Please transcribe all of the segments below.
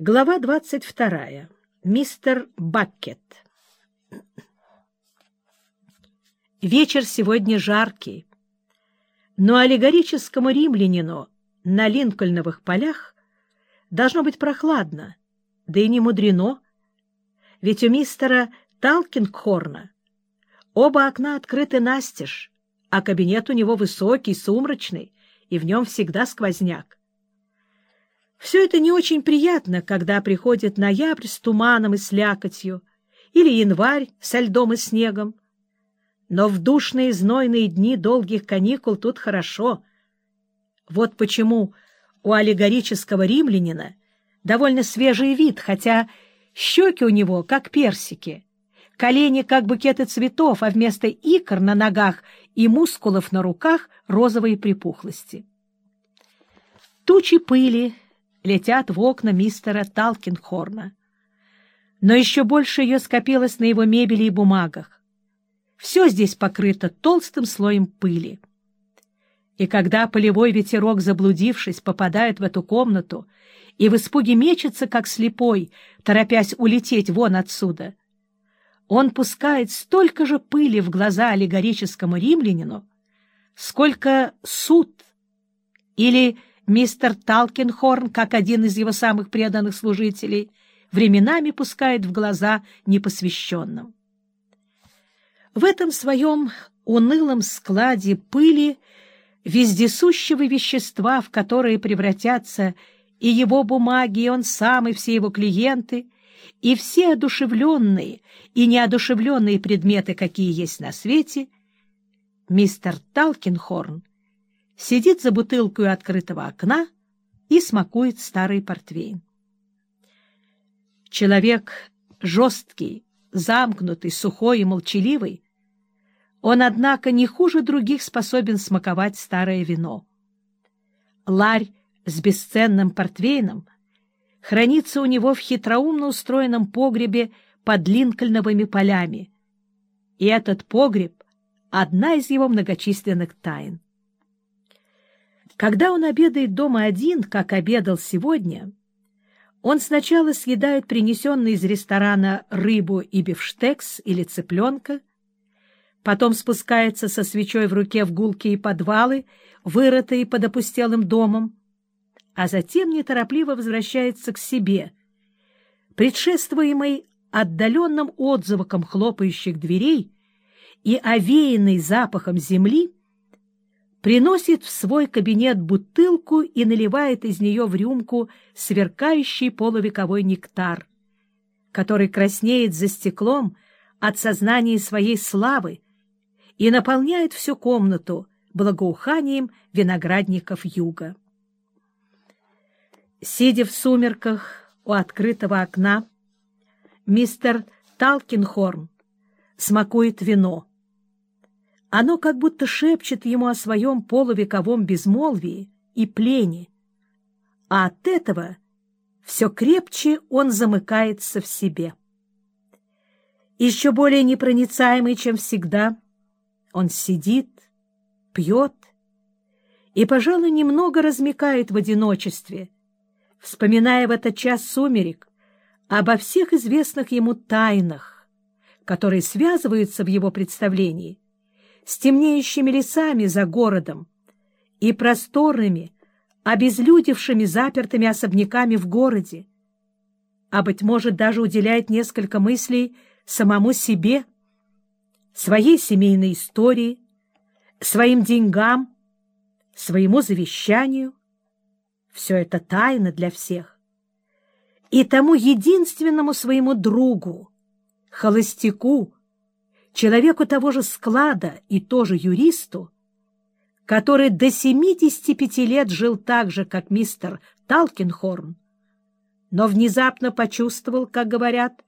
Глава 22. Мистер Баккет. Вечер сегодня жаркий, но аллегорическому римлянину на Линкольновых полях должно быть прохладно, да и не мудрено, ведь у мистера Талкингхорна оба окна открыты настежь, а кабинет у него высокий, сумрачный, и в нем всегда сквозняк. Все это не очень приятно, когда приходит ноябрь с туманом и слякотью, или январь со льдом и снегом. Но в душные знойные дни долгих каникул тут хорошо. Вот почему у аллегорического римлянина довольно свежий вид, хотя щеки у него как персики, колени как букеты цветов, а вместо икр на ногах и мускулов на руках розовые припухлости. Тучи пыли летят в окна мистера Талкинхорна. Но еще больше ее скопилось на его мебели и бумагах. Все здесь покрыто толстым слоем пыли. И когда полевой ветерок, заблудившись, попадает в эту комнату и в испуге мечется, как слепой, торопясь улететь вон отсюда, он пускает столько же пыли в глаза аллегорическому римлянину, сколько суд или Мистер Талкинхорн, как один из его самых преданных служителей, временами пускает в глаза непосвященным. В этом своем унылом складе пыли вездесущего вещества, в которые превратятся и его бумаги, и он сам, и все его клиенты, и все одушевленные и неодушевленные предметы, какие есть на свете, мистер Талкинхорн сидит за бутылкой открытого окна и смакует старый портвейн. Человек жесткий, замкнутый, сухой и молчаливый, он, однако, не хуже других способен смаковать старое вино. Ларь с бесценным портвейном хранится у него в хитроумно устроенном погребе под Линкольновыми полями, и этот погреб — одна из его многочисленных тайн. Когда он обедает дома один, как обедал сегодня, он сначала съедает принесенный из ресторана рыбу и бифштекс или цыпленка, потом спускается со свечой в руке в гулкие подвалы, вырытые под опустелым домом, а затем неторопливо возвращается к себе, предшествуемый отдаленным отзвуком хлопающих дверей и овеянный запахом земли, приносит в свой кабинет бутылку и наливает из нее в рюмку сверкающий полувековой нектар, который краснеет за стеклом от сознания своей славы и наполняет всю комнату благоуханием виноградников юга. Сидя в сумерках у открытого окна, мистер Талкинхорн смакует вино — оно как будто шепчет ему о своем полувековом безмолвии и плене, а от этого все крепче он замыкается в себе. Еще более непроницаемый, чем всегда, он сидит, пьет и, пожалуй, немного размекает в одиночестве, вспоминая в этот час сумерек обо всех известных ему тайнах, которые связываются в его представлении с темнеющими лесами за городом и просторными, обезлюдевшими запертыми особняками в городе, а, быть может, даже уделяет несколько мыслей самому себе, своей семейной истории, своим деньгам, своему завещанию. Все это тайна для всех. И тому единственному своему другу, холостяку, человеку того же склада и тоже юристу, который до 75 лет жил так же, как мистер Талкинхорн, но внезапно почувствовал, как говорят,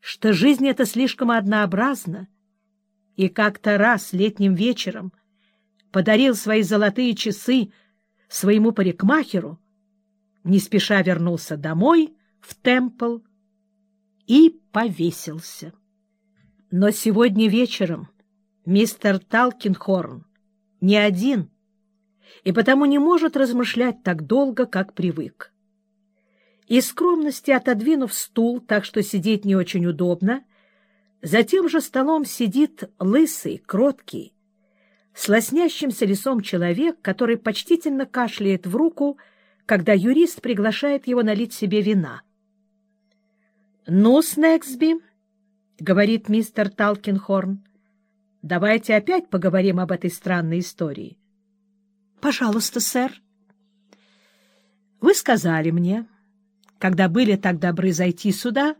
что жизнь эта слишком однообразна, и как-то раз летним вечером подарил свои золотые часы своему парикмахеру, не спеша вернулся домой, в темпл, и повесился. Но сегодня вечером мистер Талкинхорн не один, и потому не может размышлять так долго, как привык. и скромности отодвинув стул так, что сидеть не очень удобно, за тем же столом сидит лысый, кроткий, с лоснящимся лицом человек, который почтительно кашляет в руку, когда юрист приглашает его налить себе вина. — Ну, Снегсби, — говорит мистер Талкинхорн, — давайте опять поговорим об этой странной истории. — Пожалуйста, сэр. — Вы сказали мне, когда были так добры зайти сюда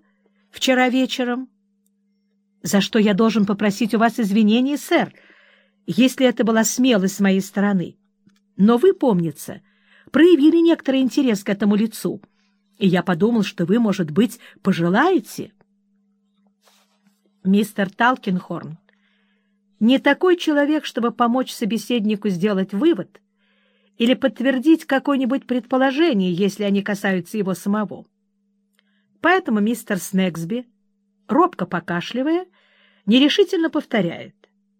вчера вечером, за что я должен попросить у вас извинений, сэр, если это была смелость с моей стороны. Но вы, помнится, проявили некоторый интерес к этому лицу, и я подумал, что вы, может быть, пожелаете. Мистер Талкинхорн не такой человек, чтобы помочь собеседнику сделать вывод или подтвердить какое-нибудь предположение, если они касаются его самого. Поэтому мистер Снегсби, робко покашливая, нерешительно повторяет.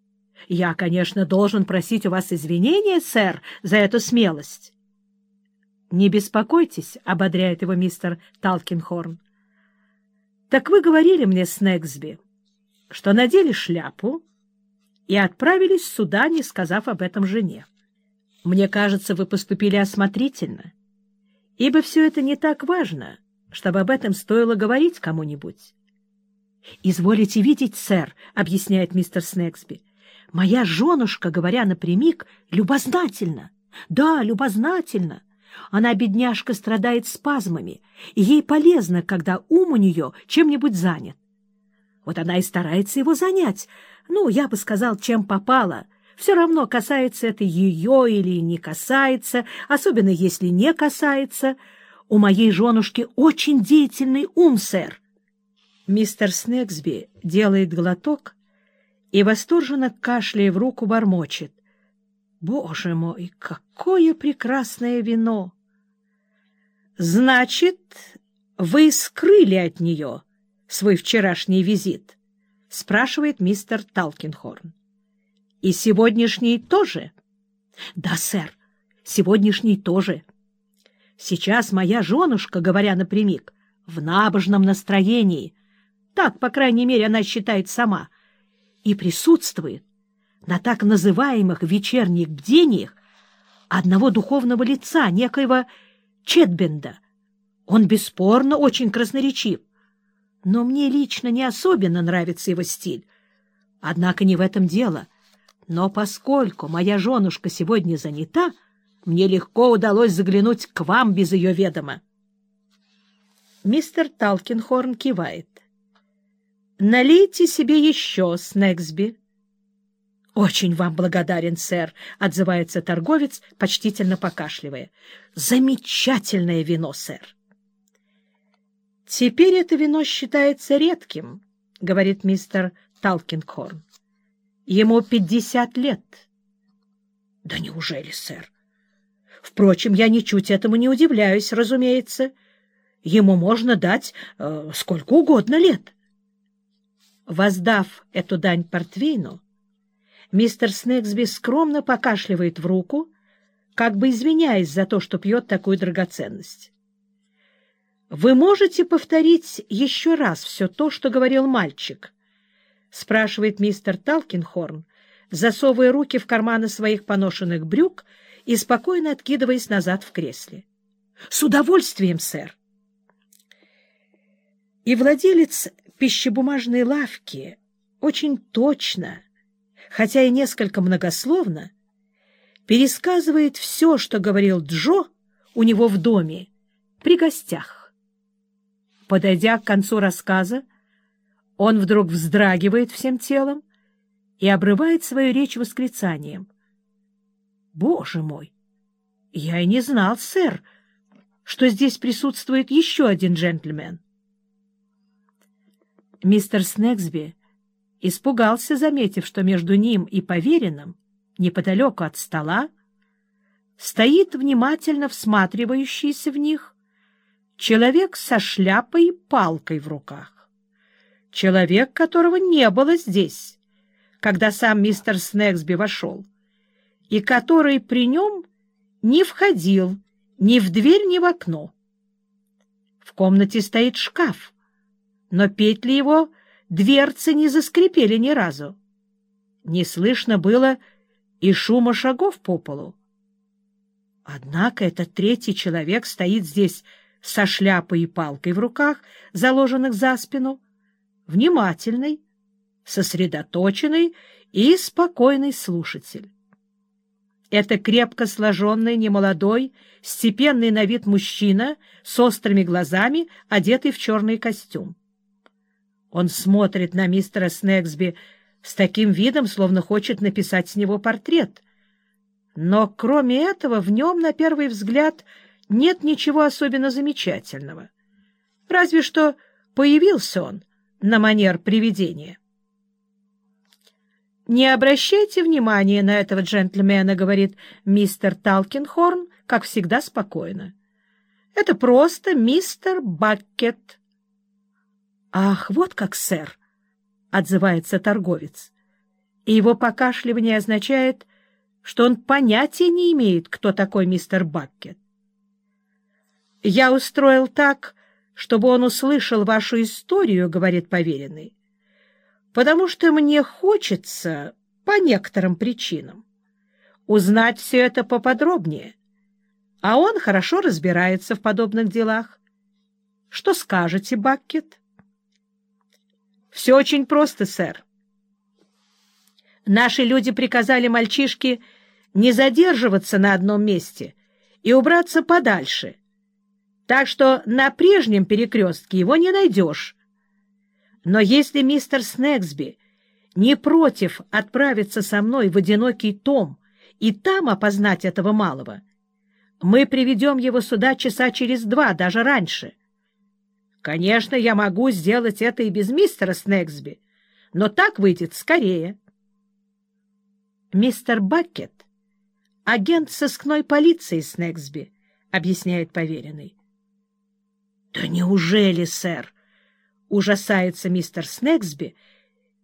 — Я, конечно, должен просить у вас извинения, сэр, за эту смелость. — Не беспокойтесь, — ободряет его мистер Талкинхорн. — Так вы говорили мне, Снегсби, что надели шляпу и отправились сюда, не сказав об этом жене. Мне кажется, вы поступили осмотрительно, ибо все это не так важно, чтобы об этом стоило говорить кому-нибудь. — Изволите видеть, сэр, — объясняет мистер Снегсби, — моя женушка, говоря напрямик, любознательна. Да, любознательна. Она, бедняжка, страдает спазмами, и ей полезно, когда ум у нее чем-нибудь занят. Вот она и старается его занять. Ну, я бы сказал, чем попало. Все равно, касается это ее или не касается, особенно если не касается. У моей женушки очень деятельный ум, сэр. Мистер Снегсби делает глоток и, восторженно кашляя в руку, бормочет. «Боже мой, какое прекрасное вино!» «Значит, вы скрыли от нее свой вчерашний визит?» — спрашивает мистер Талкинхорн. «И сегодняшний тоже?» «Да, сэр, сегодняшний тоже. Сейчас моя женушка, говоря напрямик, в набожном настроении — так, по крайней мере, она считает сама. И присутствует на так называемых вечерних бдениях одного духовного лица, некоего Четбенда. Он бесспорно очень красноречив, но мне лично не особенно нравится его стиль. Однако не в этом дело. Но поскольку моя женушка сегодня занята, мне легко удалось заглянуть к вам без ее ведома. Мистер Талкинхорн кивает. Налейте себе еще, Снегсби. — Очень вам благодарен, сэр, — отзывается торговец, почтительно покашливая. — Замечательное вино, сэр. — Теперь это вино считается редким, — говорит мистер Талкинхорн. — Ему пятьдесят лет. — Да неужели, сэр? Впрочем, я ничуть этому не удивляюсь, разумеется. Ему можно дать э, сколько угодно лет. Воздав эту дань портвейну, мистер Снегсби скромно покашливает в руку, как бы извиняясь за то, что пьет такую драгоценность. «Вы можете повторить еще раз все то, что говорил мальчик?» — спрашивает мистер Талкинхорн, засовывая руки в карманы своих поношенных брюк и спокойно откидываясь назад в кресле. «С удовольствием, сэр!» И владелец пищебумажной лавки очень точно, хотя и несколько многословно, пересказывает все, что говорил Джо у него в доме, при гостях. Подойдя к концу рассказа, он вдруг вздрагивает всем телом и обрывает свою речь восклицанием. «Боже мой! Я и не знал, сэр, что здесь присутствует еще один джентльмен. Мистер Снегсби испугался, заметив, что между ним и поверенным, неподалеку от стола, стоит внимательно всматривающийся в них человек со шляпой и палкой в руках. Человек, которого не было здесь, когда сам мистер Снегсби вошел, и который при нем не входил ни в дверь, ни в окно. комнате стоит шкаф, но петли его дверцы не заскрипели ни разу. Не слышно было и шума шагов по полу. Однако этот третий человек стоит здесь со шляпой и палкой в руках, заложенных за спину, внимательный, сосредоточенный и спокойный слушатель. Это крепко сложенный, немолодой, степенный на вид мужчина с острыми глазами, одетый в черный костюм. Он смотрит на мистера Снегсби с таким видом, словно хочет написать с него портрет. Но кроме этого в нем, на первый взгляд, нет ничего особенно замечательного. Разве что появился он на манер привидения. «Не обращайте внимания на этого джентльмена», — говорит мистер Талкинхорн, как всегда спокойно. «Это просто мистер Баккет». «Ах, вот как, сэр!» — отзывается торговец. И его покашливание означает, что он понятия не имеет, кто такой мистер Баккет. «Я устроил так, чтобы он услышал вашу историю», — говорит поверенный потому что мне хочется, по некоторым причинам, узнать все это поподробнее, а он хорошо разбирается в подобных делах. Что скажете, Баккет? Все очень просто, сэр. Наши люди приказали мальчишке не задерживаться на одном месте и убраться подальше, так что на прежнем перекрестке его не найдешь, но если мистер Снегсби не против отправиться со мной в одинокий том и там опознать этого малого, мы приведем его сюда часа через два, даже раньше. Конечно, я могу сделать это и без мистера Снегсби, но так выйдет скорее. Мистер Баккет — агент сыскной полиции Снегсби, — объясняет поверенный. — Да неужели, сэр? ужасается мистер Снегсби,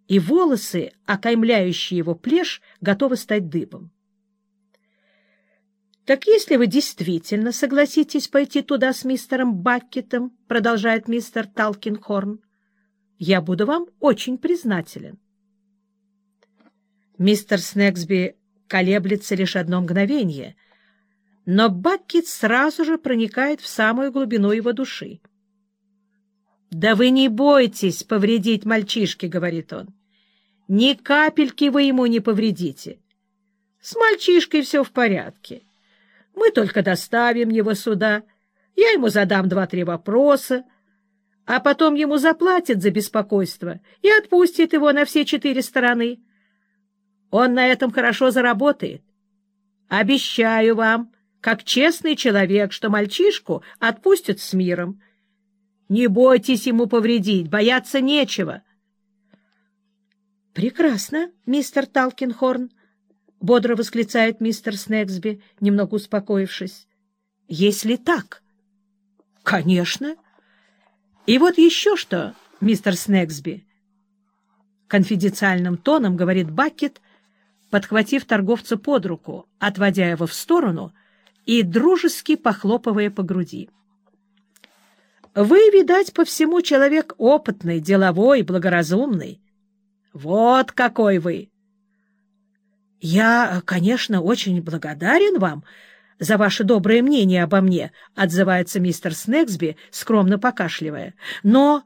и волосы, окаймляющие его плешь, готовы стать дыбом. «Так если вы действительно согласитесь пойти туда с мистером Баккетом, — продолжает мистер Талкинхорн, — я буду вам очень признателен». Мистер Снегсби колеблется лишь одно мгновение, но Баккет сразу же проникает в самую глубину его души. — Да вы не бойтесь повредить мальчишке, — говорит он. — Ни капельки вы ему не повредите. С мальчишкой все в порядке. Мы только доставим его сюда, я ему задам два-три вопроса, а потом ему заплатят за беспокойство и отпустят его на все четыре стороны. Он на этом хорошо заработает. Обещаю вам, как честный человек, что мальчишку отпустят с миром, не бойтесь ему повредить, бояться нечего. — Прекрасно, мистер Талкинхорн, — бодро восклицает мистер Снегсби, немного успокоившись. — Если так. — Конечно. И вот еще что, мистер Снегсби. Конфиденциальным тоном говорит Бакет, подхватив торговца под руку, отводя его в сторону и дружески похлопывая по груди. Вы, видать, по всему человек опытный, деловой, благоразумный. Вот какой вы! Я, конечно, очень благодарен вам за ваше доброе мнение обо мне, отзывается мистер Снегсби, скромно покашливая. Но...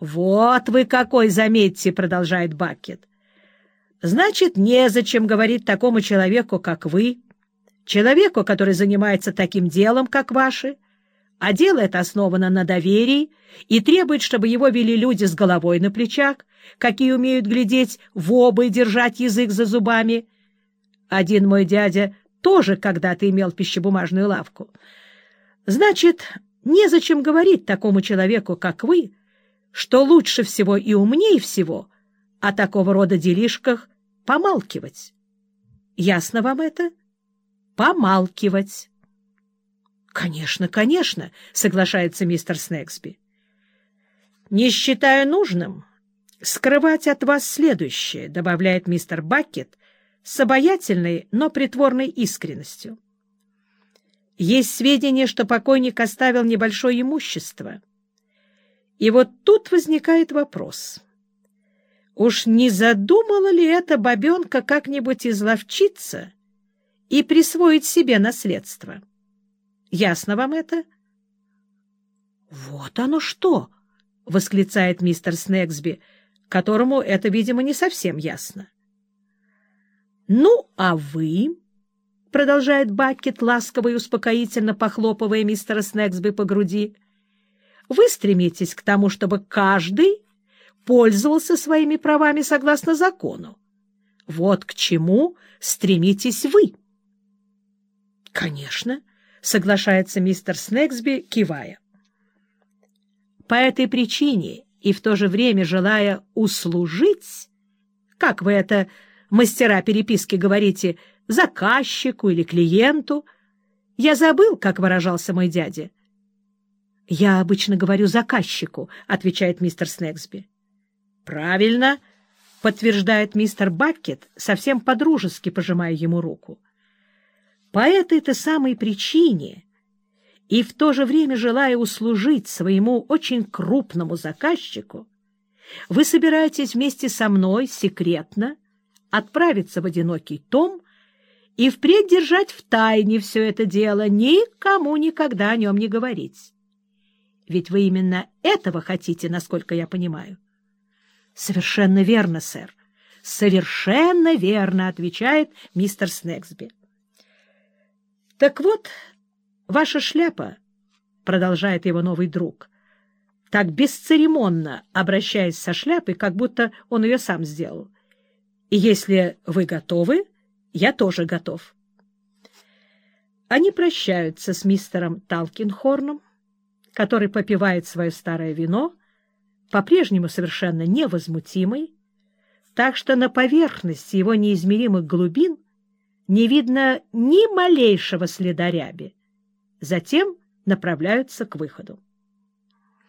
Вот вы какой, заметьте, продолжает Бакет. Значит, незачем говорить такому человеку, как вы, человеку, который занимается таким делом, как ваше, а дело это основано на доверии и требует, чтобы его вели люди с головой на плечах, какие умеют глядеть в оба и держать язык за зубами. Один мой дядя тоже когда-то имел пищебумажную лавку. Значит, незачем говорить такому человеку, как вы, что лучше всего и умнее всего о такого рода делишках помалкивать. Ясно вам это? Помалкивать. «Конечно, конечно», — соглашается мистер Снегсби. «Не считаю нужным скрывать от вас следующее», — добавляет мистер Бакет с обаятельной, но притворной искренностью. Есть сведения, что покойник оставил небольшое имущество. И вот тут возникает вопрос. Уж не задумала ли эта бабенка как-нибудь изловчиться и присвоить себе наследство? Ясно вам это? — Вот оно что! — восклицает мистер Снегсби, которому это, видимо, не совсем ясно. — Ну, а вы продолжает Бакет, ласково и успокоительно похлопывая мистера Снегсби по груди, вы стремитесь к тому, чтобы каждый пользовался своими правами согласно закону. Вот к чему стремитесь вы. — Конечно, — соглашается мистер Снегсби, кивая. По этой причине и в то же время желая услужить, как вы это, мастера переписки, говорите, — заказчику или клиенту. Я забыл, как выражался мой дядя. — Я обычно говорю заказчику, — отвечает мистер Снегсби. — Правильно, — подтверждает мистер Баккет, совсем подружески пожимая ему руку. По этой-то самой причине и в то же время желая услужить своему очень крупному заказчику, вы собираетесь вместе со мной секретно отправиться в одинокий том и впредь держать в тайне все это дело, никому никогда о нем не говорить. Ведь вы именно этого хотите, насколько я понимаю. — Совершенно верно, сэр. — Совершенно верно, — отвечает мистер Снегсби. — Так вот, ваша шляпа, — продолжает его новый друг, так бесцеремонно обращаясь со шляпой, как будто он ее сам сделал. И если вы готовы, я тоже готов. Они прощаются с мистером Талкинхорном, который попивает свое старое вино, по-прежнему совершенно невозмутимый, так что на поверхности его неизмеримых глубин не видно ни малейшего следа ряби. Затем направляются к выходу.